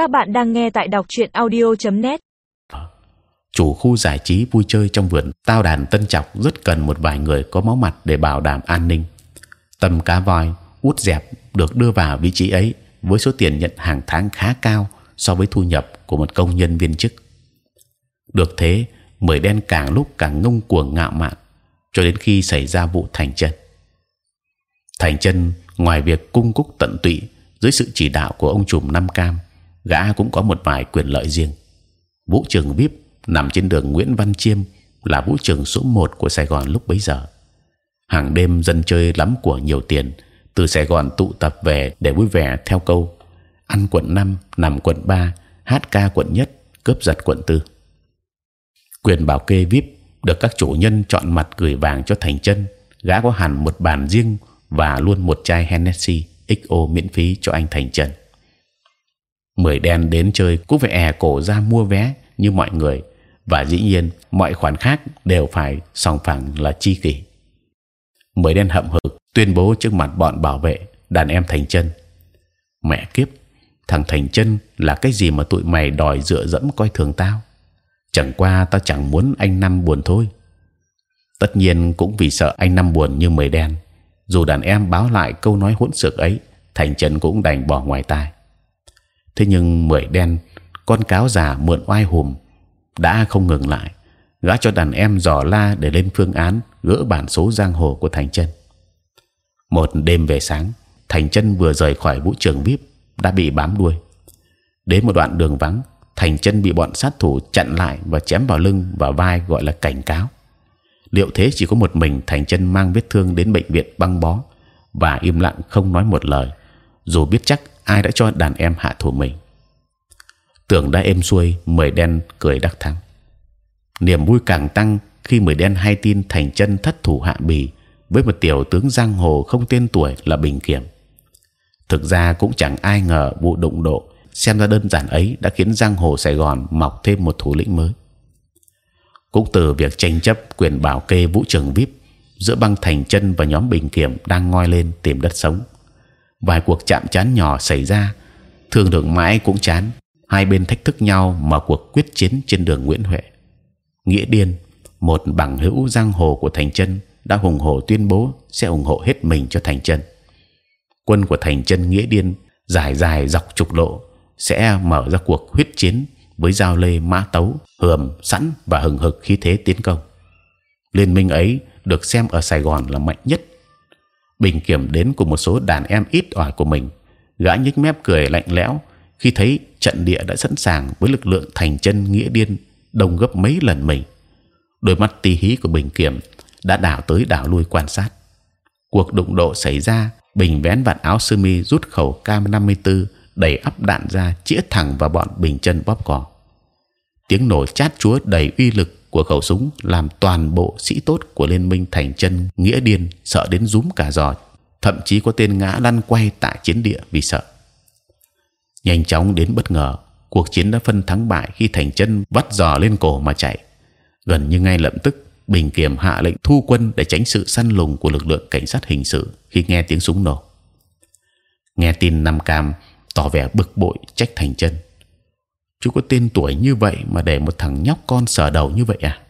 Các bạn đang nghe tại đọc truyện audio.net. Chủ khu giải trí vui chơi trong vườn tao đàn tân trọc rất cần một vài người có máu mặt để bảo đảm an ninh. Tầm cá voi út dẹp được đưa vào vị trí ấy với số tiền nhận hàng tháng khá cao so với thu nhập của một công nhân viên chức. Được thế, mười đen càng lúc càng ngông cuồng ngạo mạn, cho đến khi xảy ra vụ thành chân. Thành chân ngoài việc cung cúc tận tụy dưới sự chỉ đạo của ông trùm Nam Cam, gã cũng có một vài quyền lợi riêng. Vũ trường VIP nằm trên đường Nguyễn Văn Chiêm là vũ trường số 1 của Sài Gòn lúc bấy giờ. Hàng đêm dân chơi lắm của nhiều tiền từ Sài Gòn tụ tập về để vui vẻ theo câu ăn quận 5, nằm quận 3, hát ca quận nhất, cướp giật quận tư. Quyền bảo kê VIP được các chủ nhân chọn mặt gửi vàng cho thành chân. Gã có hẳn một bàn riêng và luôn một chai Hennessy XO miễn phí cho anh thành chân. Mười đen đến chơi cũng phải è cổ ra mua vé như mọi người và dĩ nhiên mọi khoản khác đều phải sòng phẳng là chi kỷ. Mười đen hậm hực tuyên bố trước mặt bọn bảo vệ đàn em thành chân. Mẹ kiếp, thằng thành chân là cái gì mà tụi mày đòi dựa dẫm coi thường tao? Chẳng qua tao chẳng muốn anh năm buồn thôi. Tất nhiên cũng vì sợ anh năm buồn như mười đen. Dù đàn em báo lại câu nói hỗn xược ấy, thành chân cũng đành bỏ ngoài tai. Thế nhưng mười đen, con cáo già mượn oai hùm, đã không ngừng lại, gã cho đàn em dò la để lên phương án gỡ bản số giang hồ của thành chân. Một đêm về sáng, thành chân vừa rời khỏi vũ trường vip đã bị bám đuôi. Đến một đoạn đường vắng, thành chân bị bọn sát thủ chặn lại và chém vào lưng và vai gọi là cảnh cáo. Liệu thế chỉ có một mình thành chân mang vết thương đến bệnh viện băng bó và im lặng không nói một lời, dù biết chắc ai đã cho đàn em hạ thủ mình. Tưởng đã êm xuôi, mười đen cười đắc thắng. Niềm vui càng tăng khi mười đen hay tin thành chân thất thủ hạ bì với một tiểu tướng giang hồ không tên tuổi là bình kiểm. Thực ra cũng chẳng ai ngờ vụ đụng độ xem ra đơn giản ấy đã khiến giang hồ Sài Gòn mọc thêm một thủ lĩnh mới. Cũng từ việc tranh chấp quyền bảo kê vũ trường vip giữa băng thành chân và nhóm bình kiểm đang ngoi lên tìm đất sống, vài cuộc chạm chán nhỏ xảy ra, thương được mãi cũng chán, hai bên thách thức nhau mở cuộc quyết chiến trên đường Nguyễn Huệ. Nghĩa điên, một bằng hữu giang hồ của thành chân đã hùng hổ tuyên bố sẽ ủng hộ hết mình cho thành chân. Quân của thành chân nghĩa điên dài dài dọc trục lộ sẽ mở ra cuộc huyết chiến với giao lê mã tấu hườm sẵn và hừng hực khí thế tiến công. Liên minh ấy được xem ở Sài Gòn là mạnh nhất. Bình kiểm đến cùng một số đàn em ít ỏi của mình, gã nhếch mép cười lạnh lẽo khi thấy trận địa đã sẵn sàng với lực lượng thành chân nghĩa điên đông gấp mấy lần mình. Đôi mắt tì hí của Bình kiểm đã đảo tới đảo lui quan sát. Cuộc đụng độ xảy ra, Bình vén vạt áo sơ mi rút khẩu K54 đẩy ắp đạn ra chĩa thẳng vào bọn Bình chân bóp cò. Tiếng nổ chát chúa đầy uy lực của khẩu súng làm toàn bộ sĩ tốt của liên minh thành chân nghĩa điên sợ đến rúm cả giò, thậm chí có tên ngã lăn quay tại chiến địa vì sợ. Nhanh chóng đến bất ngờ, cuộc chiến đã phân thắng bại khi thành chân vắt giò lên cổ mà chạy. Gần như ngay lập tức bình kiểm hạ lệnh thu quân để tránh sự săn lùng của lực lượng cảnh sát hình sự khi nghe tiếng súng nổ. Nghe tin Nam Cam tỏ vẻ bực bội trách thành chân. Chú có tên tuổi như vậy mà để một thằng nhóc con sờ đầu như vậy à?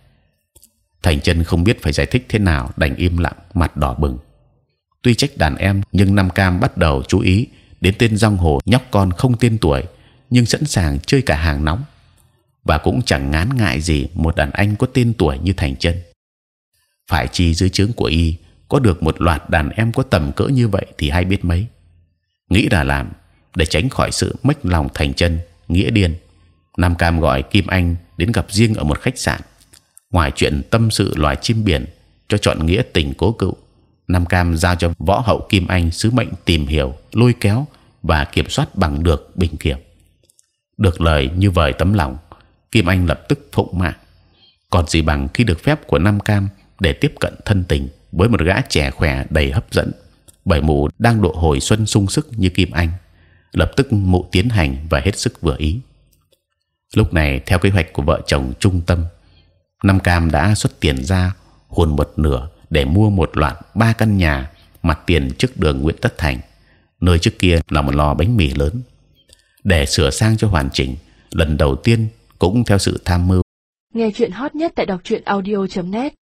Thành chân không biết phải giải thích thế nào, đành im lặng, mặt đỏ bừng. Tuy trách đàn em, nhưng Nam Cam bắt đầu chú ý đến tên rong hồ nhóc con không tên tuổi, nhưng sẵn sàng chơi cả hàng nóng và cũng chẳng ngán ngại gì một đàn anh có tên tuổi như thành chân phải chi dưới trướng của y có được một loạt đàn em có tầm cỡ như vậy thì hay biết mấy nghĩ là làm để tránh khỏi sự mất lòng thành chân nghĩa điên nam cam gọi kim anh đến gặp riêng ở một khách sạn. Ngoài chuyện tâm sự loài chim biển cho chọn nghĩa tình cố cựu, nam cam giao cho võ hậu kim anh sứ mệnh tìm hiểu, lôi kéo và kiểm soát bằng được bình kiểm. Được lời như vời tấm lòng, kim anh lập tức phụng mạng. Còn gì bằng khi được phép của nam cam để tiếp cận thân tình với một gã trẻ khỏe đầy hấp dẫn. Bảy mụ đang độ hồi xuân sung sức như kim anh, lập tức mụ tiến hành và hết sức vừa ý lúc này, theo kế hoạch của vợ chồng trung tâm, nam cam đã xuất tiền ra hùn một nửa để mua một loạt ba căn nhà mặt tiền trước đường nguyễn tất thành, nơi trước kia là một lò bánh mì lớn để sửa sang cho hoàn chỉnh. Lần đầu tiên cũng theo sự tham mưu. Nghe chuyện hot nhất tại đọc truyện audio .net